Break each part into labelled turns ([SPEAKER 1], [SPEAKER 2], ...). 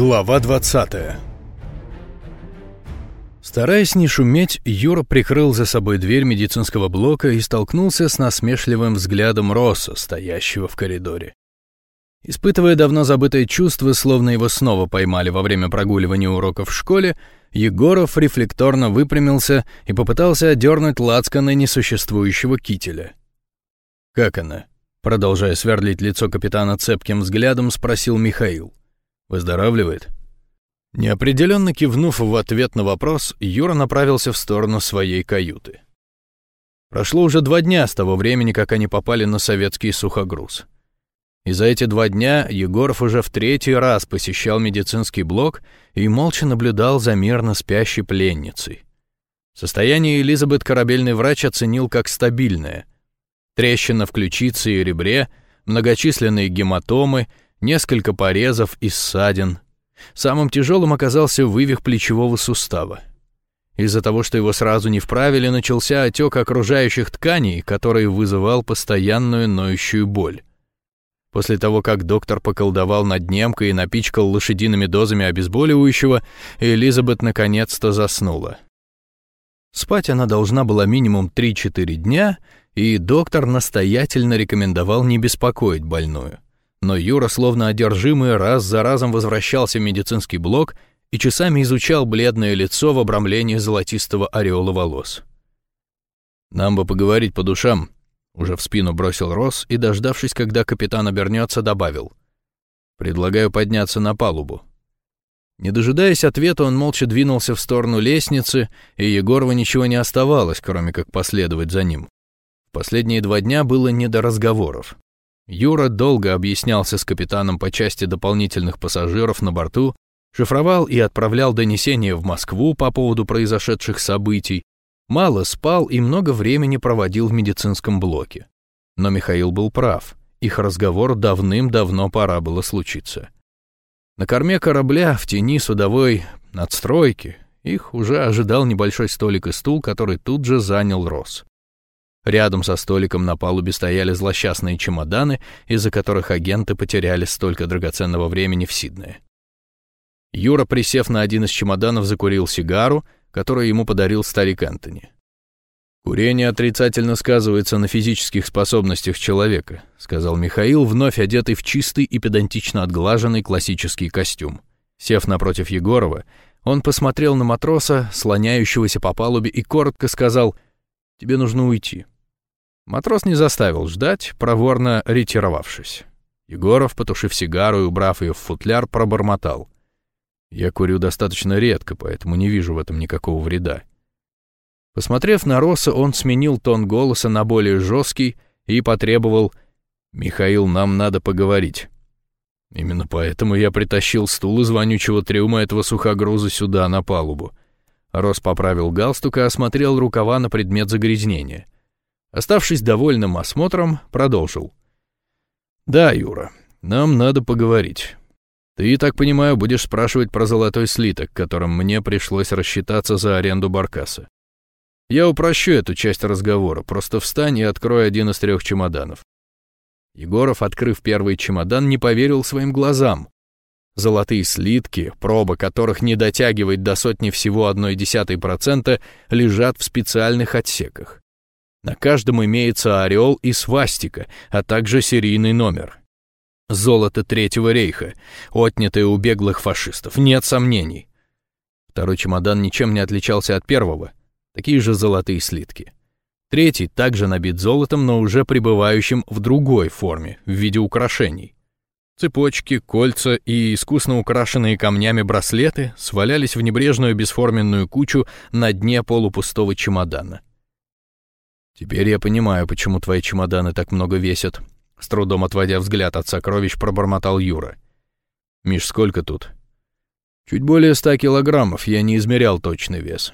[SPEAKER 1] Глава 20 Стараясь не шуметь, Юра прикрыл за собой дверь медицинского блока и столкнулся с насмешливым взглядом Росса, стоящего в коридоре. Испытывая давно забытое чувство, словно его снова поймали во время прогуливания уроков в школе, Егоров рефлекторно выпрямился и попытался одернуть лацканы несуществующего кителя. «Как она?» — продолжая сверлить лицо капитана цепким взглядом, спросил Михаил. Выздоравливает?» Неопределенно кивнув в ответ на вопрос, Юра направился в сторону своей каюты. Прошло уже два дня с того времени, как они попали на советский сухогруз. И за эти два дня Егоров уже в третий раз посещал медицинский блок и молча наблюдал за мирно спящей пленницей. Состояние Элизабет корабельный врач оценил как стабильное. Трещина в ключице и ребре, многочисленные гематомы — несколько порезов и ссадин. Самым тяжелым оказался вывих плечевого сустава. Из-за того, что его сразу не вправили, начался отек окружающих тканей, который вызывал постоянную ноющую боль. После того, как доктор поколдовал над немкой и напичкал лошадиными дозами обезболивающего, Элизабет наконец-то заснула. Спать она должна была минимум 3-4 дня, и доктор настоятельно рекомендовал не беспокоить больную но Юра, словно одержимый, раз за разом возвращался в медицинский блок и часами изучал бледное лицо в обрамлении золотистого ореола волос. «Нам бы поговорить по душам», — уже в спину бросил Росс и, дождавшись, когда капитан обернется, добавил. «Предлагаю подняться на палубу». Не дожидаясь ответа, он молча двинулся в сторону лестницы, и Егорову ничего не оставалось, кроме как последовать за ним. Последние два дня было не до разговоров. Юра долго объяснялся с капитаном по части дополнительных пассажиров на борту, шифровал и отправлял донесения в Москву по поводу произошедших событий, мало спал и много времени проводил в медицинском блоке. Но Михаил был прав, их разговор давным-давно пора было случиться. На корме корабля, в тени судовой надстройки, их уже ожидал небольшой столик и стул, который тут же занял Рос. Рядом со столиком на палубе стояли злосчастные чемоданы, из-за которых агенты потеряли столько драгоценного времени в Сиднее. Юра, присев на один из чемоданов, закурил сигару, которую ему подарил старик Энтони. «Курение отрицательно сказывается на физических способностях человека», сказал Михаил, вновь одетый в чистый и педантично отглаженный классический костюм. Сев напротив Егорова, он посмотрел на матроса, слоняющегося по палубе, и коротко сказал «Тебе нужно уйти». Матрос не заставил ждать, проворно ретировавшись. Егоров, потушив сигару и убрав ее в футляр, пробормотал. «Я курю достаточно редко, поэтому не вижу в этом никакого вреда». Посмотрев на Росса, он сменил тон голоса на более жесткий и потребовал «Михаил, нам надо поговорить». Именно поэтому я притащил стул из вонючего трюма этого сухогруза сюда, на палубу. Рос поправил галстук и осмотрел рукава на предмет загрязнения. Оставшись довольным осмотром, продолжил. «Да, Юра, нам надо поговорить. Ты, так понимаю, будешь спрашивать про золотой слиток, которым мне пришлось рассчитаться за аренду баркаса. Я упрощу эту часть разговора, просто встань и открой один из трех чемоданов». Егоров, открыв первый чемодан, не поверил своим глазам. Золотые слитки, проба которых не дотягивает до сотни всего одной десятой процента, лежат в специальных отсеках. На каждом имеется орел и свастика, а также серийный номер. Золото Третьего рейха, отнятое у беглых фашистов, нет сомнений. Второй чемодан ничем не отличался от первого. Такие же золотые слитки. Третий также набит золотом, но уже пребывающим в другой форме, в виде украшений. Цепочки, кольца и искусно украшенные камнями браслеты свалялись в небрежную бесформенную кучу на дне полупустого чемодана. «Теперь я понимаю, почему твои чемоданы так много весят», — с трудом отводя взгляд от сокровищ, пробормотал Юра. «Миш, сколько тут?» «Чуть более ста килограммов, я не измерял точный вес».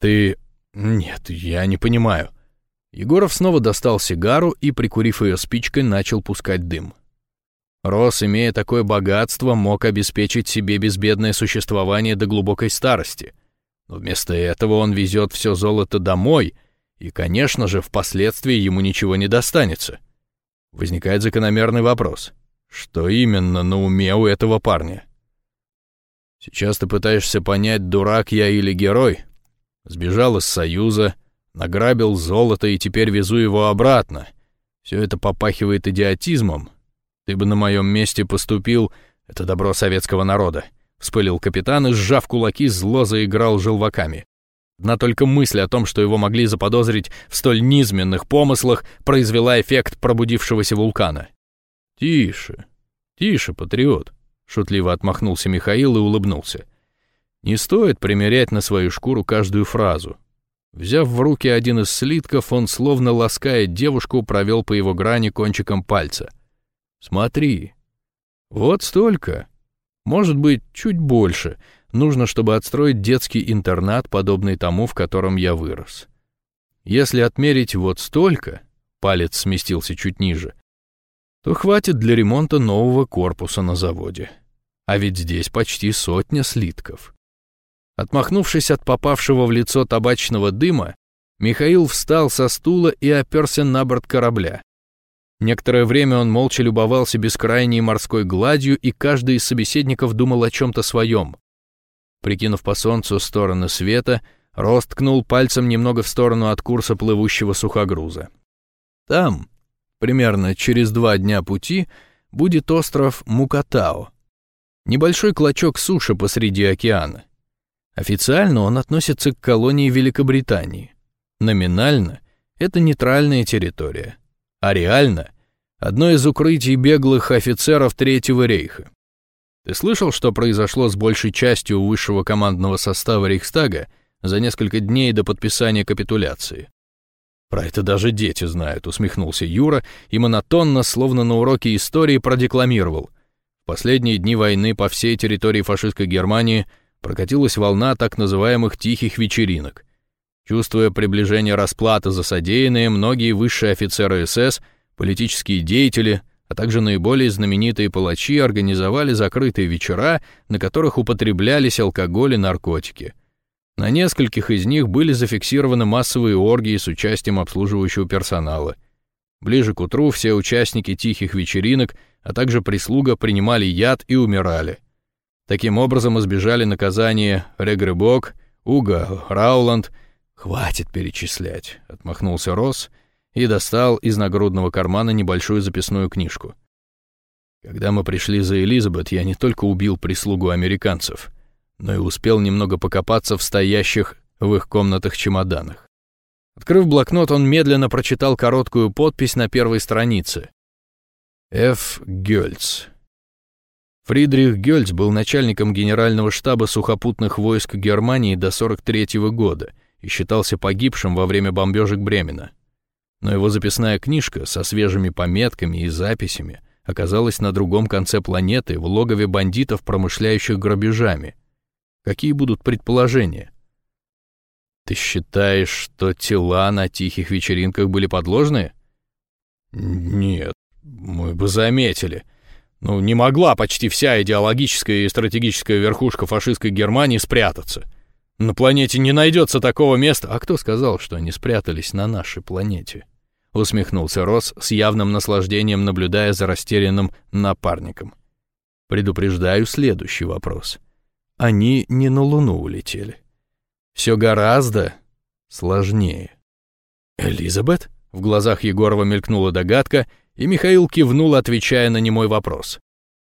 [SPEAKER 1] «Ты...» «Нет, я не понимаю». Егоров снова достал сигару и, прикурив ее спичкой, начал пускать дым. Рос, имея такое богатство, мог обеспечить себе безбедное существование до глубокой старости. Но вместо этого он везет все золото домой — и, конечно же, впоследствии ему ничего не достанется. Возникает закономерный вопрос. Что именно на уме у этого парня? Сейчас ты пытаешься понять, дурак я или герой. Сбежал из Союза, награбил золото и теперь везу его обратно. Все это попахивает идиотизмом. Ты бы на моем месте поступил... Это добро советского народа. Вспылил капитан и, сжав кулаки, зло заиграл желваками. Одна только мысль о том, что его могли заподозрить в столь низменных помыслах, произвела эффект пробудившегося вулкана. «Тише, тише, патриот», — шутливо отмахнулся Михаил и улыбнулся. «Не стоит примерять на свою шкуру каждую фразу». Взяв в руки один из слитков, он, словно лаская девушку, провел по его грани кончиком пальца. «Смотри. Вот столько. Может быть, чуть больше. Нужно, чтобы отстроить детский интернат, подобный тому, в котором я вырос. Если отмерить вот столько, палец сместился чуть ниже, то хватит для ремонта нового корпуса на заводе. А ведь здесь почти сотня слитков. Отмахнувшись от попавшего в лицо табачного дыма, Михаил встал со стула и оперся на борт корабля. Некоторое время он молча любовался бескрайней морской гладью, и каждый из собеседников думал о чем-то своем. Прикинув по солнцу стороны света, Рост ткнул пальцем немного в сторону от курса плывущего сухогруза. Там, примерно через два дня пути, будет остров Мукатао. Небольшой клочок суши посреди океана. Официально он относится к колонии Великобритании. Номинально это нейтральная территория, а реально одно из укрытий беглых офицеров Третьего рейха. Ты слышал, что произошло с большей частью высшего командного состава Рейхстага за несколько дней до подписания капитуляции? Про это даже дети знают, усмехнулся Юра и монотонно, словно на уроке истории, продекламировал. В последние дни войны по всей территории фашистской Германии прокатилась волна так называемых «тихих вечеринок». Чувствуя приближение расплаты за содеянное, многие высшие офицеры СС, политические деятели, а также наиболее знаменитые палачи организовали закрытые вечера, на которых употреблялись алкоголь и наркотики. На нескольких из них были зафиксированы массовые оргии с участием обслуживающего персонала. Ближе к утру все участники тихих вечеринок, а также прислуга принимали яд и умирали. Таким образом избежали наказания Регребок, Уга, Рауланд. «Хватит перечислять», — отмахнулся Росс — и достал из нагрудного кармана небольшую записную книжку. Когда мы пришли за Элизабет, я не только убил прислугу американцев, но и успел немного покопаться в стоящих в их комнатах чемоданах. Открыв блокнот, он медленно прочитал короткую подпись на первой странице. Ф. Гёльц. Фридрих Гёльц был начальником генерального штаба сухопутных войск Германии до 43 -го года и считался погибшим во время бомбежек Бремена но его записная книжка со свежими пометками и записями оказалась на другом конце планеты в логове бандитов, промышляющих грабежами. Какие будут предположения? Ты считаешь, что тела на тихих вечеринках были подложные? Нет, мы бы заметили. Ну, не могла почти вся идеологическая и стратегическая верхушка фашистской Германии спрятаться. На планете не найдется такого места. А кто сказал, что они спрятались на нашей планете? Усмехнулся Росс с явным наслаждением, наблюдая за растерянным напарником. Предупреждаю следующий вопрос. Они не на Луну улетели. Все гораздо сложнее. Элизабет? В глазах Егорова мелькнула догадка, и Михаил кивнул, отвечая на немой вопрос.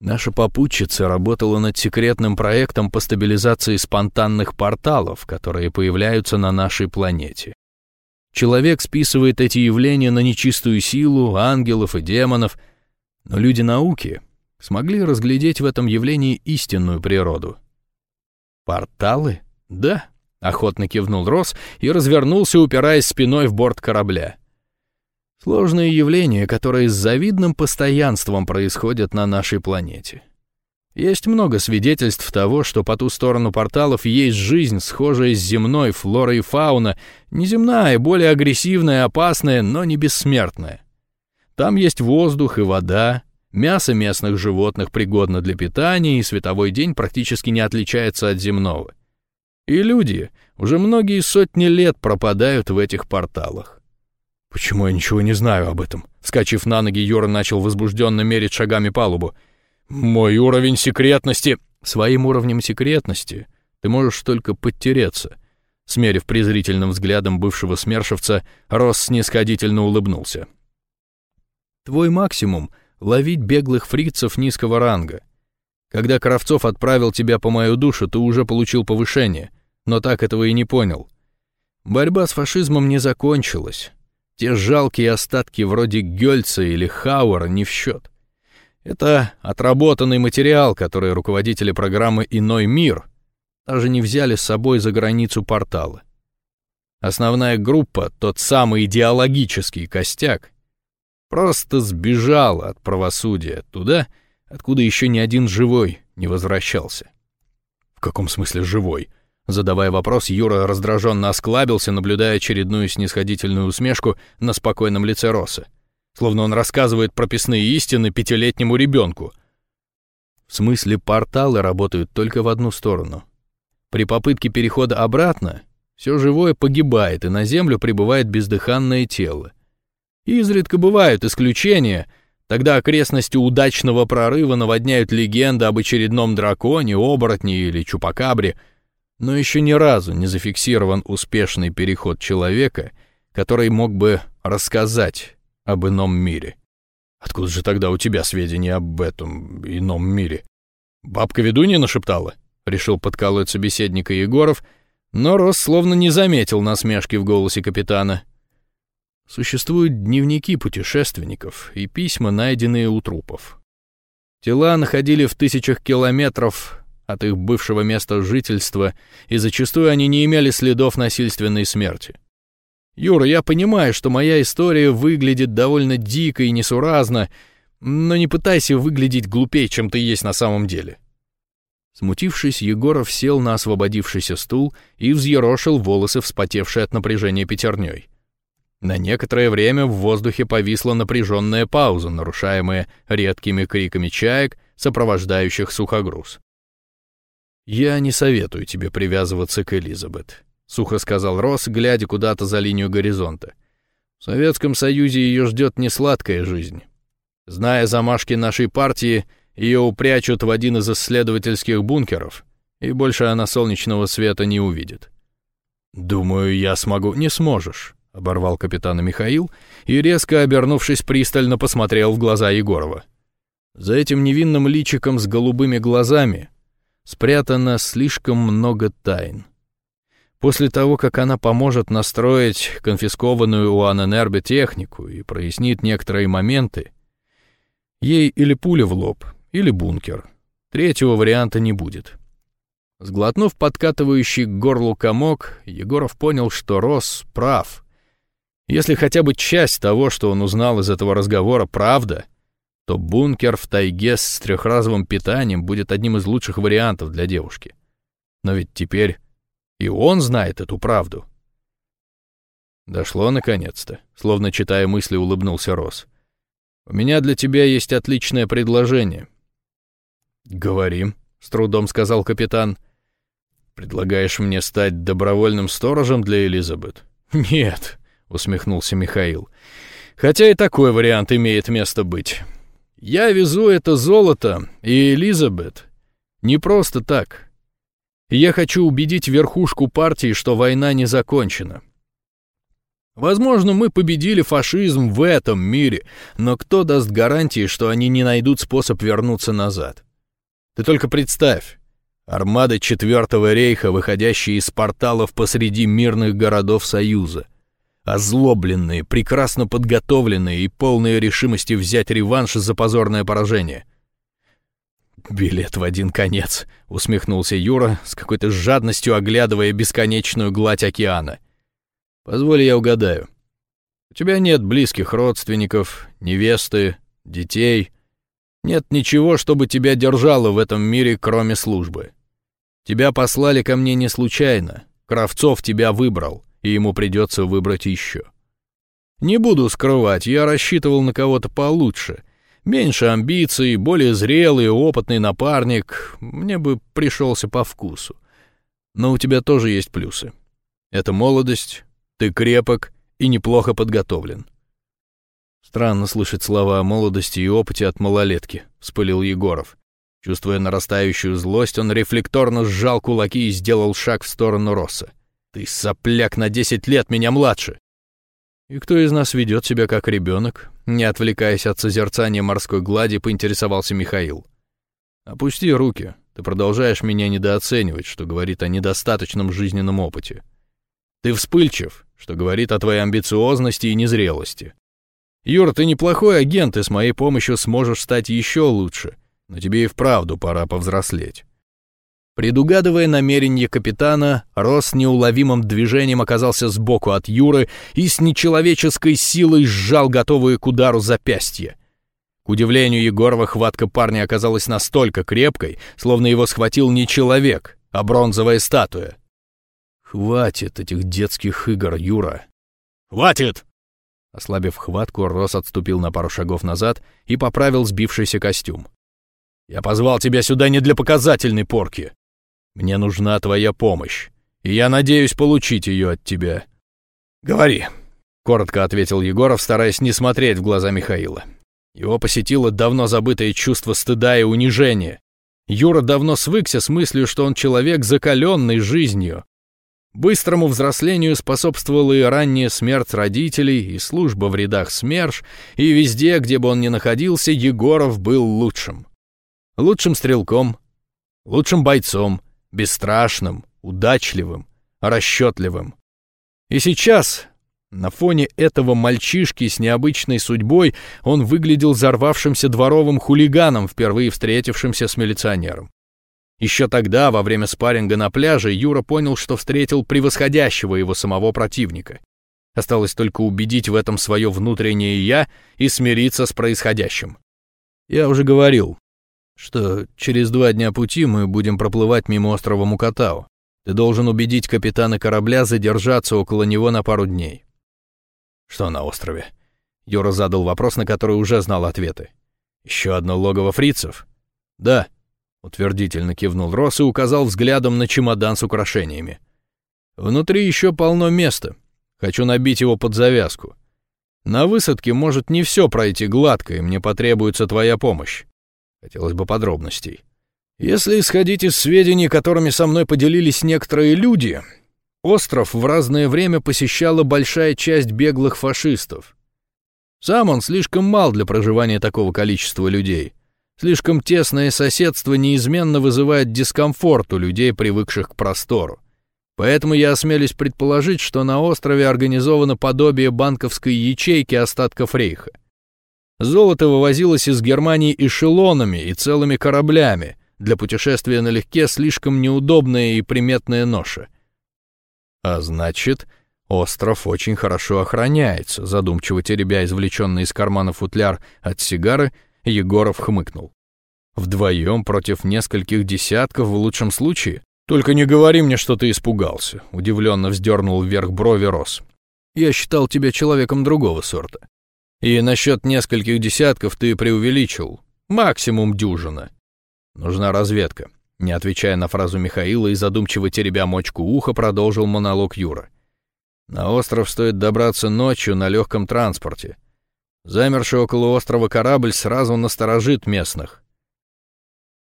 [SPEAKER 1] Наша попутчица работала над секретным проектом по стабилизации спонтанных порталов, которые появляются на нашей планете. Человек списывает эти явления на нечистую силу, ангелов и демонов, но люди науки смогли разглядеть в этом явлении истинную природу. «Порталы? Да», — охотно кивнул Рос и развернулся, упираясь спиной в борт корабля. Сложные явления, которые с завидным постоянством происходят на нашей планете. Есть много свидетельств того, что по ту сторону порталов есть жизнь, схожая с земной, флора и фауна, неземная, более агрессивная, опасная, но не бессмертная. Там есть воздух и вода, мясо местных животных пригодно для питания, и световой день практически не отличается от земного. И люди уже многие сотни лет пропадают в этих порталах. «Почему я ничего не знаю об этом?» Скачив на ноги, Юра начал возбужденно мерить шагами палубу. «Мой уровень секретности...» Своим уровнем секретности ты можешь только подтереться. Смерив презрительным взглядом бывшего смершевца, Росс снисходительно улыбнулся. Твой максимум — ловить беглых фрицев низкого ранга. Когда Кравцов отправил тебя по мою душу, ты уже получил повышение, но так этого и не понял. Борьба с фашизмом не закончилась. Те жалкие остатки вроде Гёльца или Хауэра не в счет. Это отработанный материал, который руководители программы «Иной мир» даже не взяли с собой за границу портала. Основная группа, тот самый идеологический костяк, просто сбежала от правосудия туда, откуда еще ни один живой не возвращался. В каком смысле живой? Задавая вопрос, Юра раздраженно осклабился, наблюдая очередную снисходительную усмешку на спокойном лице Росса. Словно он рассказывает прописные истины пятилетнему ребенку. В смысле, порталы работают только в одну сторону. При попытке перехода обратно все живое погибает, и на Землю прибывает бездыханное тело. Изредка бывают исключения, тогда окрестности удачного прорыва наводняют легенды об очередном драконе, оборотне или чупакабре — но еще ни разу не зафиксирован успешный переход человека, который мог бы рассказать об ином мире. Откуда же тогда у тебя сведения об этом ином мире? Бабка ведунья нашептала? Решил подколоть собеседника Егоров, но Рос словно не заметил насмешки в голосе капитана. Существуют дневники путешественников и письма, найденные у трупов. Тела находили в тысячах километров от их бывшего места жительства, и зачастую они не имели следов насильственной смерти. Юра, я понимаю, что моя история выглядит довольно дико и несуразно, но не пытайся выглядеть глупее, чем ты есть на самом деле. Смутившись, Егоров сел на освободившийся стул и взъерошил волосы, вспотевшие от напряжения пятерней. На некоторое время в воздухе повисла напряженная пауза, нарушаемая редкими криками чаек, сопровождающих сухогруз. «Я не советую тебе привязываться к Элизабет», — сухо сказал Росс, глядя куда-то за линию горизонта. «В Советском Союзе ее ждет несладкая жизнь. Зная замашки нашей партии, ее упрячут в один из исследовательских бункеров, и больше она солнечного света не увидит». «Думаю, я смогу...» «Не сможешь», — оборвал капитана Михаил и, резко обернувшись, пристально посмотрел в глаза Егорова. За этим невинным личиком с голубыми глазами спрятано слишком много тайн. После того, как она поможет настроить конфискованную у Анэнербе технику и прояснит некоторые моменты, ей или пуля в лоб, или бункер. Третьего варианта не будет. Сглотнув подкатывающий к горлу комок, Егоров понял, что Рос прав. Если хотя бы часть того, что он узнал из этого разговора, правда — то бункер в тайге с трехразовым питанием будет одним из лучших вариантов для девушки. Но ведь теперь и он знает эту правду. Дошло наконец-то, словно читая мысли, улыбнулся Рос. У меня для тебя есть отличное предложение. Говорим, с трудом сказал капитан. Предлагаешь мне стать добровольным сторожем для Элизабет? Нет, усмехнулся Михаил. Хотя и такой вариант имеет место быть. Я везу это золото и Элизабет не просто так. Я хочу убедить верхушку партии, что война не закончена. Возможно, мы победили фашизм в этом мире, но кто даст гарантии, что они не найдут способ вернуться назад? Ты только представь. Армада Четвертого рейха, выходящая из порталов посреди мирных городов Союза — озлобленные, прекрасно подготовленные и полные решимости взять реванш за позорное поражение. «Билет в один конец», — усмехнулся Юра, с какой-то жадностью оглядывая бесконечную гладь океана. «Позволь я угадаю. У тебя нет близких родственников, невесты, детей. Нет ничего, чтобы тебя держало в этом мире, кроме службы. Тебя послали ко мне не случайно. Кравцов тебя выбрал и ему придется выбрать еще. Не буду скрывать, я рассчитывал на кого-то получше. Меньше амбиций, более зрелый, опытный напарник. Мне бы пришелся по вкусу. Но у тебя тоже есть плюсы. Это молодость, ты крепок и неплохо подготовлен. Странно слышать слова о молодости и опыте от малолетки, вспылил Егоров. Чувствуя нарастающую злость, он рефлекторно сжал кулаки и сделал шаг в сторону Росса. «Ты сопляк на десять лет меня младше!» «И кто из нас ведет себя как ребенок?» Не отвлекаясь от созерцания морской глади, поинтересовался Михаил. «Опусти руки. Ты продолжаешь меня недооценивать, что говорит о недостаточном жизненном опыте. Ты вспыльчив, что говорит о твоей амбициозности и незрелости. Юр, ты неплохой агент, и с моей помощью сможешь стать еще лучше, но тебе и вправду пора повзрослеть». Предугадывая намерение капитана, Рос неуловимым движением оказался сбоку от Юры и с нечеловеческой силой сжал готовые к удару запястье. К удивлению Егорова, хватка парня оказалась настолько крепкой, словно его схватил не человек, а бронзовая статуя. «Хватит этих детских игр, Юра!» «Хватит!» Ослабив хватку, Рос отступил на пару шагов назад и поправил сбившийся костюм. «Я позвал тебя сюда не для показательной порки. Мне нужна твоя помощь, и я надеюсь получить ее от тебя». «Говори», — коротко ответил Егоров, стараясь не смотреть в глаза Михаила. Его посетило давно забытое чувство стыда и унижения. Юра давно свыкся с мыслью, что он человек, закаленный жизнью. Быстрому взрослению способствовала и ранняя смерть родителей, и служба в рядах СМЕРШ, и везде, где бы он ни находился, Егоров был лучшим. Лучшим стрелком, лучшим бойцом, бесстрашным, удачливым, расчетливым. И сейчас, на фоне этого мальчишки с необычной судьбой, он выглядел взорвавшимся дворовым хулиганом, впервые встретившимся с милиционером. Еще тогда, во время спарринга на пляже, Юра понял, что встретил превосходящего его самого противника. Осталось только убедить в этом свое внутреннее «я» и смириться с происходящим. Я уже говорил, что через два дня пути мы будем проплывать мимо острова Мукатау. Ты должен убедить капитана корабля задержаться около него на пару дней. Что на острове? Юра задал вопрос, на который уже знал ответы. Еще одно логово фрицев? Да, утвердительно кивнул Росс и указал взглядом на чемодан с украшениями. Внутри еще полно места. Хочу набить его под завязку. На высадке может не все пройти гладко, и мне потребуется твоя помощь. Хотелось бы подробностей. Если исходить из сведений, которыми со мной поделились некоторые люди, остров в разное время посещала большая часть беглых фашистов. Сам он слишком мал для проживания такого количества людей. Слишком тесное соседство неизменно вызывает дискомфорт у людей, привыкших к простору. Поэтому я осмелюсь предположить, что на острове организовано подобие банковской ячейки остатков рейха. Золото вывозилось из Германии эшелонами и целыми кораблями, для путешествия налегке слишком неудобная и приметная ноша. А значит, остров очень хорошо охраняется, задумчиво теребя извлеченный из кармана футляр от сигары, Егоров хмыкнул. Вдвоем против нескольких десятков в лучшем случае? Только не говори мне, что ты испугался, удивленно вздернул вверх брови Рос. Я считал тебя человеком другого сорта. И насчет нескольких десятков ты преувеличил. Максимум дюжина. Нужна разведка. Не отвечая на фразу Михаила и задумчиво теребя мочку уха, продолжил монолог Юра. На остров стоит добраться ночью на легком транспорте. Замерший около острова корабль сразу насторожит местных.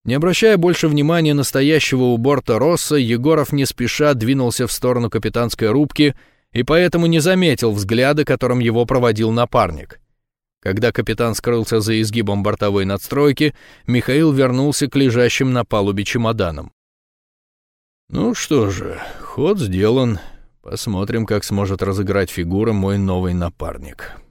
[SPEAKER 1] Не обращая больше внимания на стоящего у борта Росса, Егоров не спеша двинулся в сторону капитанской рубки и поэтому не заметил взгляда, которым его проводил напарник. Когда капитан скрылся за изгибом бортовой надстройки, Михаил вернулся к лежащим на палубе чемоданам. «Ну что же, ход сделан. Посмотрим, как сможет разыграть фигуры мой новый напарник».